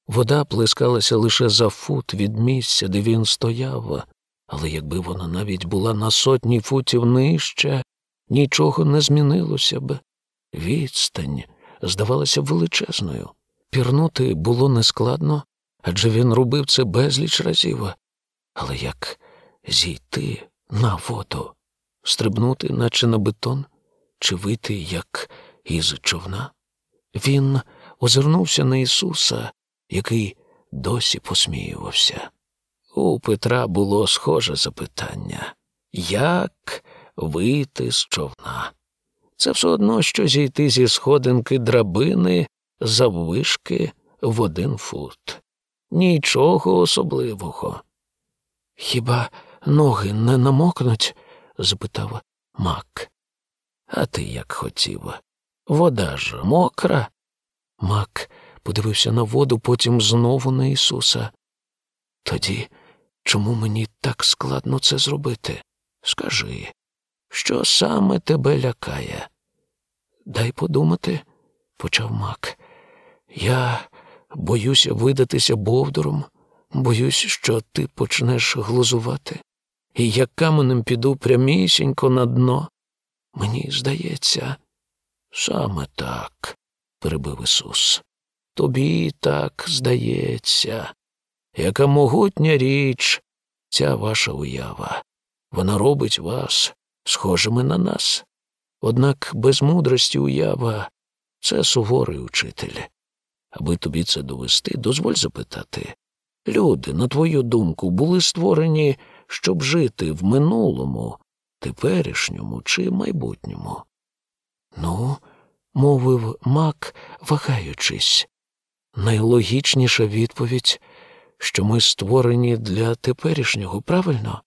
Вода плескалася лише за фут від місця, де він стояв, але якби вона навіть була на сотні футів нижче, нічого не змінилося б. Відстань здавалася величезною. Пірнути було нескладно, адже він робив це безліч разів. Але як зійти на воду, стрибнути, наче на бетон, чи вийти, як із човна? Він озирнувся на Ісуса, який досі посміювався. У Петра було схоже запитання як вийти з човна? Це все одно, що зійти зі сходинки драбини заввишки в один фут. Нічого особливого. Хіба ноги не намокнуть? запитав Мак. А ти як хотів? Вода ж мокра. Мак подивився на воду, потім знову на Ісуса. Тоді чому мені так складно це зробити? Скажи, що саме тебе лякає? Дай подумати, почав Мак. Я боюся видатися бовдуром, боюсь, що ти почнеш глузувати, і я каменем піду прямісінько на дно. Мені здається, саме так, перебив Ісус. Тобі так здається, яка могутня річ ця ваша уява. Вона робить вас схожими на нас. Однак без мудрості уява це суворий учитель. Аби тобі це довести, дозволь запитати. Люди, на твою думку, були створені, щоб жити в минулому, теперішньому чи майбутньому. Ну, мовив мак, вагаючись, найлогічніша відповідь, що ми створені для теперішнього, правильно?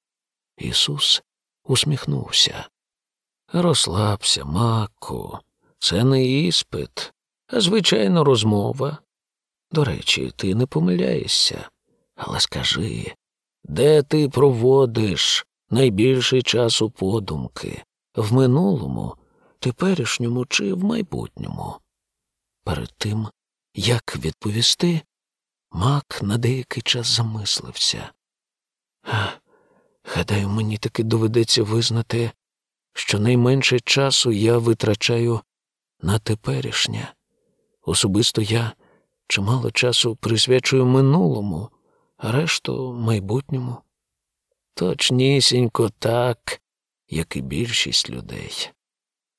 Ісус усміхнувся. Розслабся, маку, це не іспит, а звичайно розмова. До речі, ти не помиляєшся, але скажи, де ти проводиш найбільший час у подумки в минулому, теперішньому чи в майбутньому? Перед тим, як відповісти, Мак на деякий час замислився. А, гадаю, мені таки доведеться визнати, що найменше часу я витрачаю на теперішнє. Особисто я чимало часу присвячую минулому, а решту майбутньому. Точнісінько так, як і більшість людей.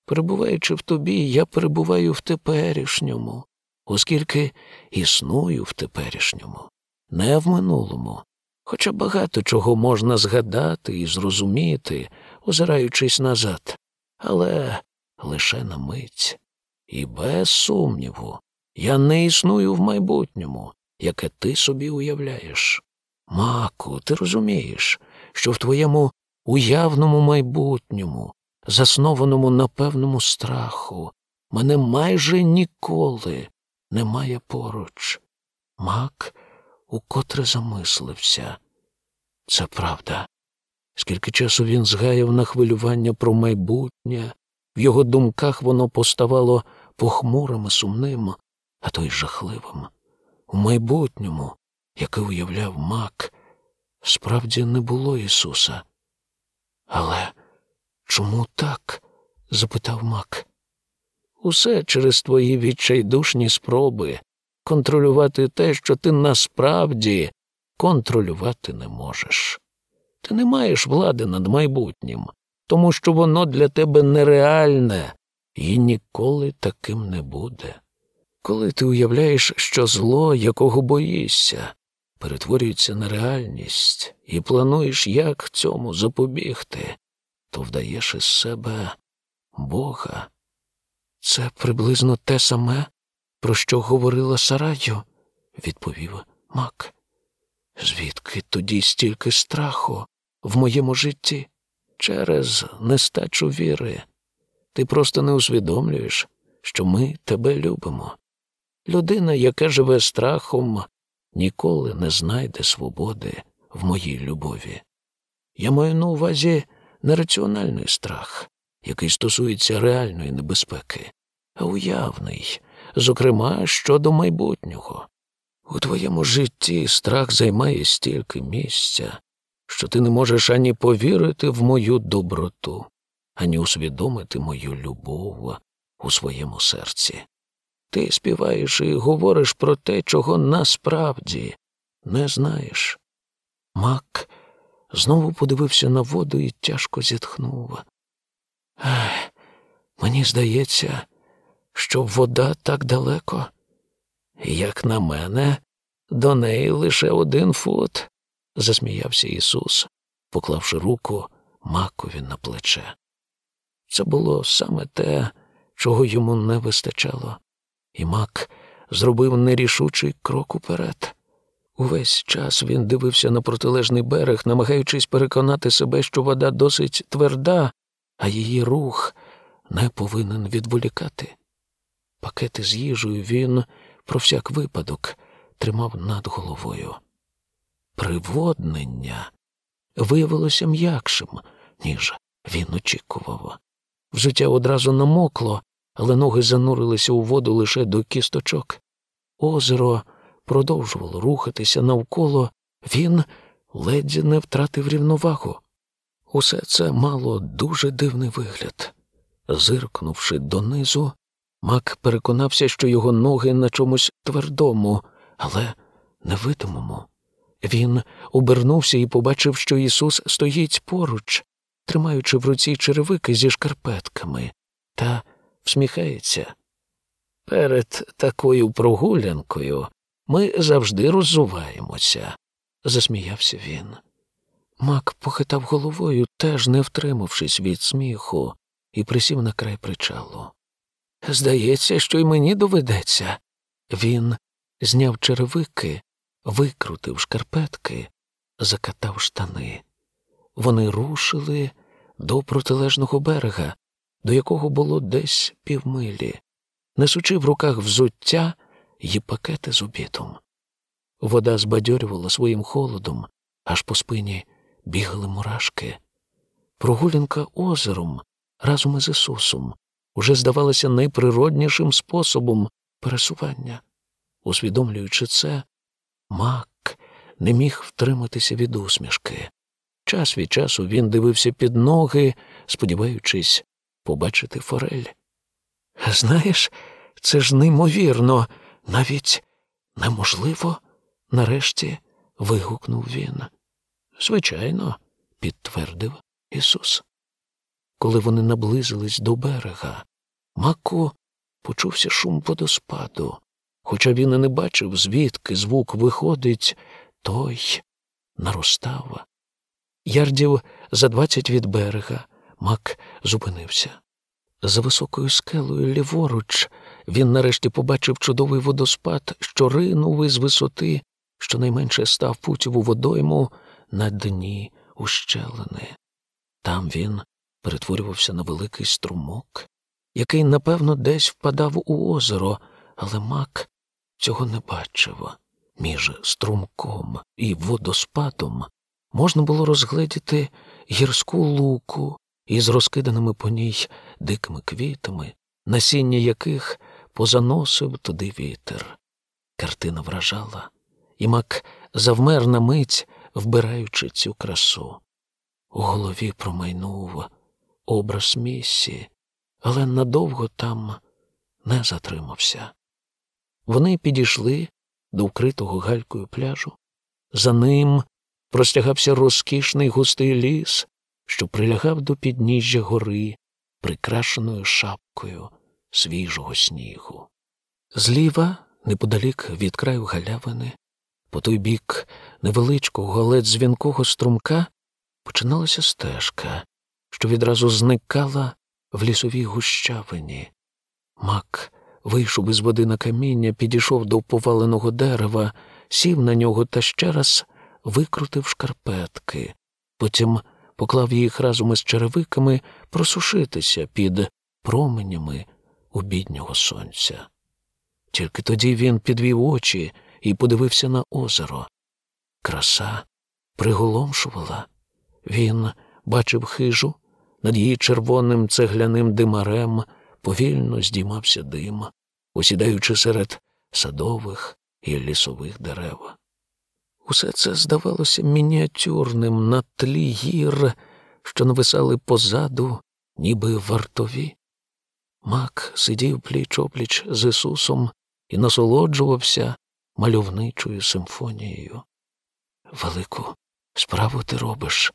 Перебуваючи в тобі, я перебуваю в теперішньому, оскільки існую в теперішньому, не в минулому, хоча багато чого можна згадати і зрозуміти, озираючись назад, але лише на мить. І без сумніву, я не існую в майбутньому, яке ти собі уявляєш. Маку, ти розумієш, що в твоєму уявному майбутньому, заснованому на певному страху, мене майже ніколи немає поруч. Мак укотре замислився. Це правда. Скільки часу він згаяв на хвилювання про майбутнє, в його думках воно поставало похмурим і сумним, а то й жахливим. У майбутньому, яке уявляв мак, справді не було Ісуса. Але чому так? запитав мак. Усе через твої відчайдушні спроби контролювати те, що ти насправді контролювати не можеш. Ти не маєш влади над майбутнім, тому що воно для тебе нереальне і ніколи таким не буде. Коли ти уявляєш, що зло, якого боїшся, перетворюється на реальність і плануєш, як цьому запобігти, то вдаєш із себе Бога. Це приблизно те саме, про що говорила Сараю, відповів Мак. Звідки тоді стільки страху в моєму житті? через нестачу віри. Ти просто не усвідомлюєш, що ми тебе любимо. Людина, яка живе страхом, ніколи не знайде свободи в моїй любові. Я маю на увазі нераціональний страх, який стосується реальної небезпеки, уявний, зокрема щодо майбутнього. У твоєму житті страх займає стільки місця, що ти не можеш ані повірити в мою доброту, ані усвідомити мою любов у своєму серці. Ти співаєш і говориш про те, чого насправді не знаєш. Мак знову подивився на воду і тяжко зітхнув. Ах, мені здається, що вода так далеко. Як на мене, до неї лише один фут, засміявся Ісус, поклавши руку макові на плече. Це було саме те, чого йому не вистачало, і мак зробив нерішучий крок уперед. Увесь час він дивився на протилежний берег, намагаючись переконати себе, що вода досить тверда, а її рух не повинен відволікати. Пакети з їжею він про всяк випадок тримав над головою. Приводнення виявилося м'якшим, ніж він очікував. Взуття одразу намокло, але ноги занурилися у воду лише до кісточок. Озеро продовжувало рухатися навколо, він ледь не втратив рівновагу. Усе це мало дуже дивний вигляд. Зиркнувши донизу, Мак переконався, що його ноги на чомусь твердому, але невидимому. Він обернувся і побачив, що Ісус стоїть поруч, тримаючи в руці черевики зі шкарпетками, та всміхається. Перед такою прогулянкою ми завжди роззуваємося, засміявся він. Мак похитав головою, теж не втримавшись від сміху, і присів на край причалу. Здається, що й мені доведеться. Він зняв черевики, викрутив шкарпетки, закатав штани. Вони рушили до протилежного берега, до якого було десь півмилі, несучи в руках взуття і пакети з обідом. Вода збадьорювала своїм холодом, аж по спині бігали мурашки. Прогулянка озером разом із Ісусом уже здавалася найприроднішим способом пересування. Усвідомлюючи це, Мак не міг втриматися від усмішки. Час від часу він дивився під ноги, сподіваючись побачити форель. Знаєш, це ж неймовірно, навіть неможливо, нарешті вигукнув він. Звичайно, підтвердив Ісус. Коли вони наблизились до берега, Мако почувся шум водоспаду. Хоча він і не бачив, звідки звук виходить, той наростав. Ярдів за двадцять від берега Мак зупинився. За високою скелею ліворуч він нарешті побачив чудовий водоспад, що ринув із висоти, щонайменше став путів у водойму на дні ущелини. Там він перетворювався на великий струмок, який, напевно, десь впадав у озеро, але мак цього не бачив. Між струмком і водоспадом можна було розгледіти гірську луку із розкиданими по ній дикими квітами, насіння яких позаносив туди вітер. Картина вражала, і мак завмер на мить, вбираючи цю красу. У голові промайнув образ місії, але надовго там не затримався. Вони підійшли до вкритого галькою пляжу. За ним простягався розкішний густий ліс, що прилягав до підніжжя гори, прикрашеною шапкою свіжого снігу. Зліва, неподалік від краю галявини, по той бік невеличкого, але дзвінкого струмка починалася стежка, що відразу зникала в лісовій гущавині. Мак вийшов із води на каміння, підійшов до поваленого дерева, сів на нього та ще раз викрутив шкарпетки, потім поклав їх разом із черевиками просушитися під променями обіднього сонця. Тільки тоді він підвів очі і подивився на озеро. Краса приголомшувала. Він бачив хижу, над її червоним цегляним димарем повільно здіймався дим, осідаючи серед садових і лісових дерев. Усе це здавалося мініатюрним на тлі гір, що нависали позаду, ніби вартові. Мак сидів пліч опліч з Ісусом і насолоджувався мальовничою симфонією. Велику справу ти робиш,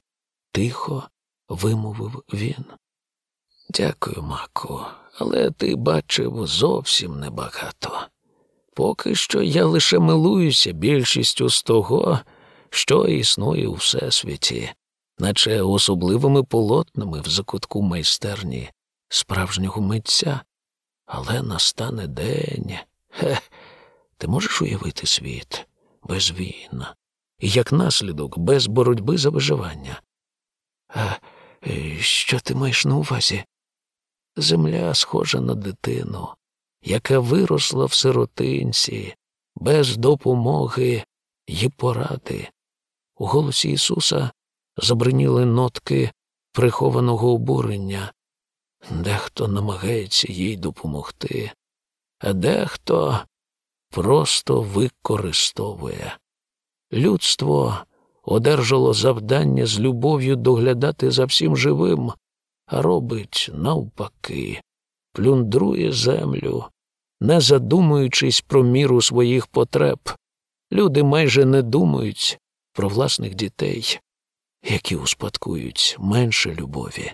тихо вимовив він. Дякую, Маку, але ти бачив зовсім небагато. Поки що я лише милуюся більшістю з того, що існує у всесвіті, наче особливими полотнами в закутку майстерні справжнього митця. Але настане день. Хе, ти можеш уявити світ без війн, і як наслідок без боротьби за виживання. А що ти маєш на увазі? Земля схожа на дитину, яка виросла в сиротинці, без допомоги й поради. У голосі Ісуса забриніли нотки прихованого обурення. Дехто намагається їй допомогти, а дехто просто використовує. Людство одержало завдання з любов'ю доглядати за всім живим, а робить навпаки, плюндрує землю, не задумуючись про міру своїх потреб. Люди майже не думають про власних дітей, які успадкують менше любові.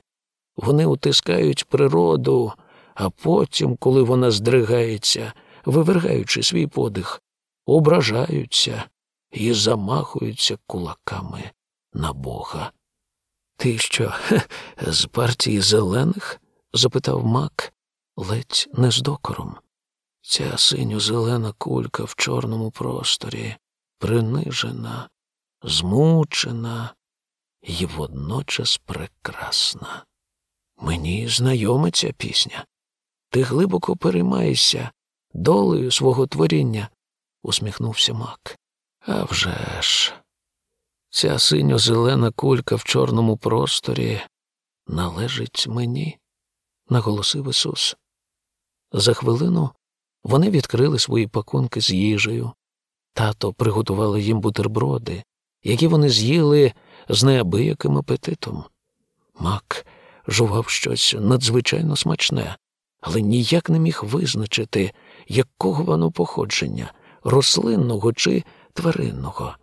Вони утискають природу, а потім, коли вона здригається, вивергаючи свій подих, ображаються і замахуються кулаками на Бога. Ти що, з партії зелених? запитав Мак, ледь не з докором. Ця синьо-зелена кулька в чорному просторі, принижена, змучена і водночас прекрасна. Мені знайома ця пісня. Ти глибоко переймаєшся долею свого творіння, усміхнувся Мак. А вже ж, ця синьо-зелена кулька в чорному просторі належить мені, наголосив Ісус. За хвилину вони відкрили свої пакунки з їжею. Тато приготували їм бутерброди, які вони з'їли з неабияким апетитом. Мак жував щось надзвичайно смачне, але ніяк не міг визначити, якого воно походження рослинного чи тваринного.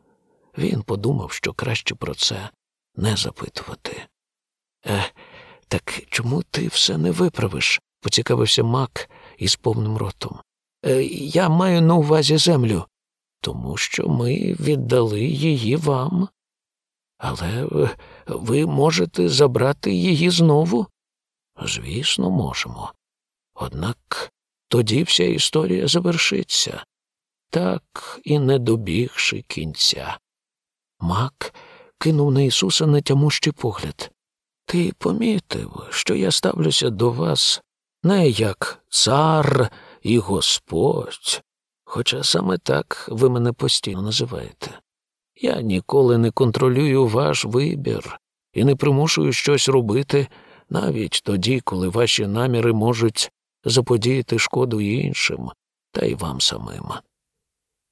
Він подумав, що краще про це не запитувати. Е, так чому ти все не виправиш? поцікавився Мак із повним ротом. Е, я маю на увазі землю, тому що ми віддали її вам. Але е, ви можете забрати її знову? Звісно, можемо. Однак тоді вся історія завершиться так і не добігши кінця. Мак кинув на Ісуса нетямущий погляд. Ти помітив, що я ставлюся до вас не як цар і Господь, хоча саме так ви мене постійно називаєте. Я ніколи не контролюю ваш вибір і не примушую щось робити навіть тоді, коли ваші наміри можуть заподіяти шкоду іншим та й вам самим.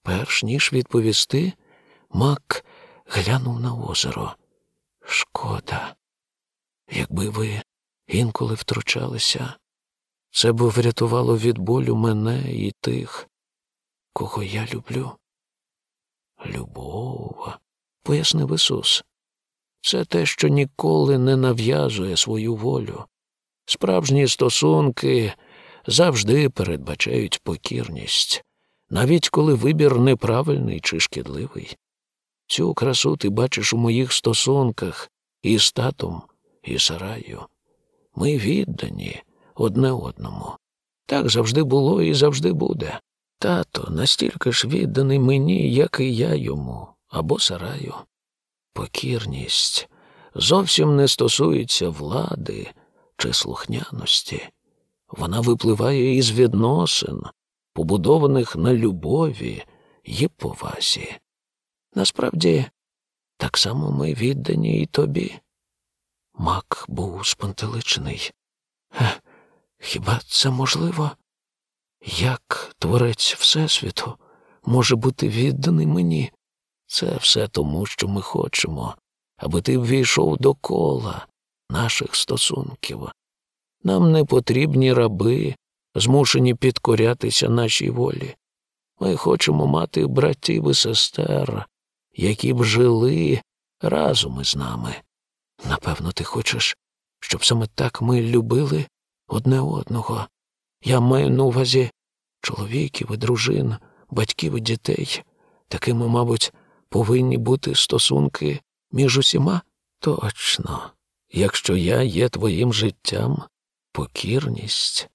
Перш ніж відповісти, Мак глянув на озеро. Шкода, якби ви інколи втручалися, це б врятувало від болю мене і тих, кого я люблю. Любов, пояснив Ісус, це те, що ніколи не нав'язує свою волю. Справжні стосунки завжди передбачають покірність навіть коли вибір неправильний чи шкідливий. Цю красу ти бачиш у моїх стосунках і з татом, і сараю. Ми віддані одне одному. Так завжди було і завжди буде. Тато настільки ж відданий мені, як і я йому, або сараю. Покірність зовсім не стосується влади чи слухняності. Вона випливає із відносин, побудованих на любові і повазі. Насправді, так само ми віддані і тобі. Мак був спантеличений. Хіба це можливо? Як творець Всесвіту може бути відданий мені? Це все тому, що ми хочемо, аби ти ввійшов до кола наших стосунків. Нам не потрібні раби, змушені підкорятися нашій волі. Ми хочемо мати братів і сестер, які б жили разом із нами. Напевно, ти хочеш, щоб саме так ми любили одне одного. Я маю на увазі чоловіків і дружин, батьків і дітей. Такими, мабуть, повинні бути стосунки між усіма? Точно, якщо я є твоїм життям, покірність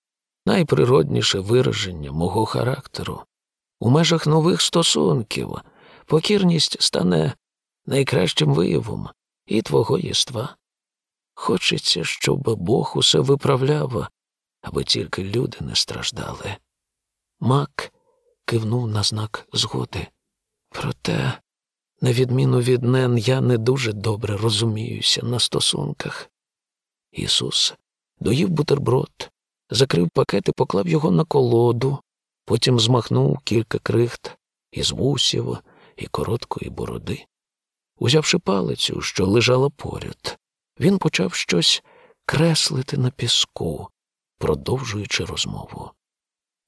найприродніше вираження мого характеру. У межах нових стосунків покірність стане найкращим виявом і твого єства. Хочеться, щоб Бог усе виправляв, аби тільки люди не страждали. Мак кивнув на знак згоди. Проте, на відміну від Нен, я не дуже добре розуміюся на стосунках. Ісус доїв бутерброд, закрив пакет і поклав його на колоду, потім змахнув кілька крихт із вусів і короткої бороди. Узявши палицю, що лежала поряд, він почав щось креслити на піску, продовжуючи розмову.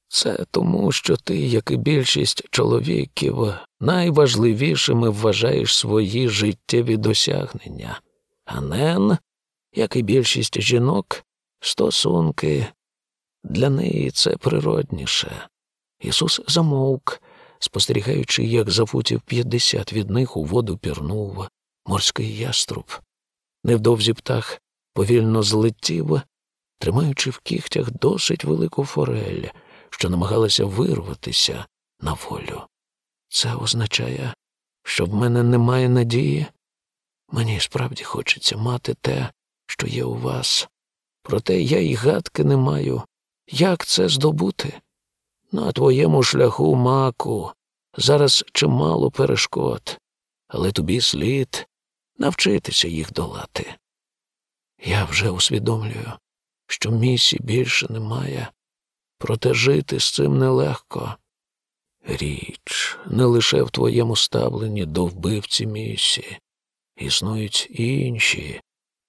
Це тому, що ти, як і більшість чоловіків, найважливішими вважаєш свої життєві досягнення, а нен, як і більшість жінок, стосунки. Для неї це природніше. Ісус замовк, спостерігаючи, як за футів п'ятдесят від них у воду пірнув морський яструб. Невдовзі птах повільно злетів, тримаючи в кігтях досить велику форель, що намагалася вирватися на волю. Це означає, що в мене немає надії. Мені справді хочеться мати те, що є у вас. Проте я й гадки не маю. Як це здобути? На твоєму шляху, маку, зараз чимало перешкод, але тобі слід навчитися їх долати. Я вже усвідомлюю, що місії більше немає, проте жити з цим нелегко. Річ не лише в твоєму ставленні до вбивці місії, існують інші,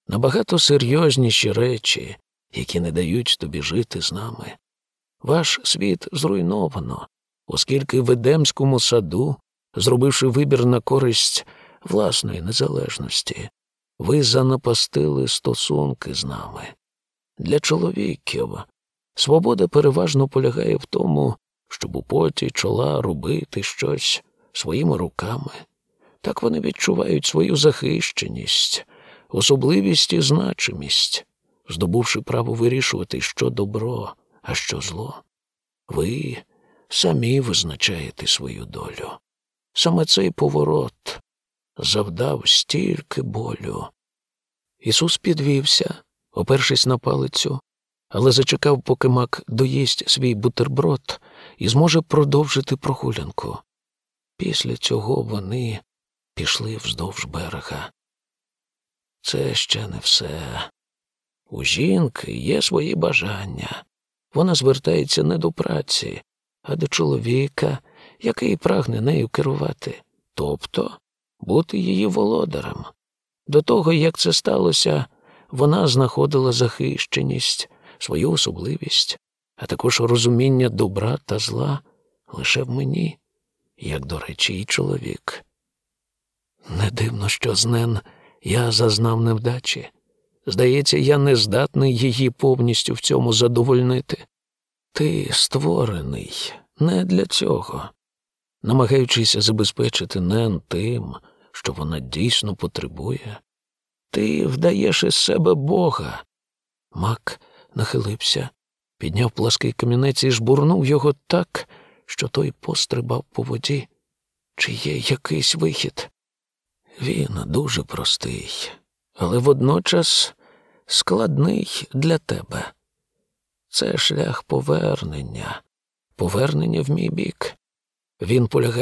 набагато серйозніші речі, які не дають тобі жити з нами. Ваш світ зруйновано, оскільки в Едемському саду, зробивши вибір на користь власної незалежності, ви занапастили стосунки з нами. Для чоловіків свобода переважно полягає в тому, щоб у поті чола робити щось своїми руками. Так вони відчувають свою захищеність, особливість і значимість, здобувши право вирішувати, що добро, а що зло. Ви самі визначаєте свою долю. Саме цей поворот завдав стільки болю. Ісус підвівся, опершись на палицю, але зачекав, поки мак доїсть свій бутерброд і зможе продовжити прогулянку. Після цього вони пішли вздовж берега. Це ще не все. У жінки є свої бажання. Вона звертається не до праці, а до чоловіка, який прагне нею керувати, тобто бути її володарем. До того, як це сталося, вона знаходила захищеність, свою особливість, а також розуміння добра та зла лише в мені, як, до речі, і чоловік. Не дивно, що з Нен я зазнав невдачі. Здається, я не здатний її повністю в цьому задовольнити. Ти створений не для цього, намагаючись забезпечити Нен тим, що вона дійсно потребує. Ти вдаєш із себе Бога. Мак нахилився, підняв плаский камінець і жбурнув його так, що той пострибав по воді. Чи є якийсь вихід? Він дуже простий. Але водночас складний для тебе. Це шлях повернення, повернення в мій бік. Він полягає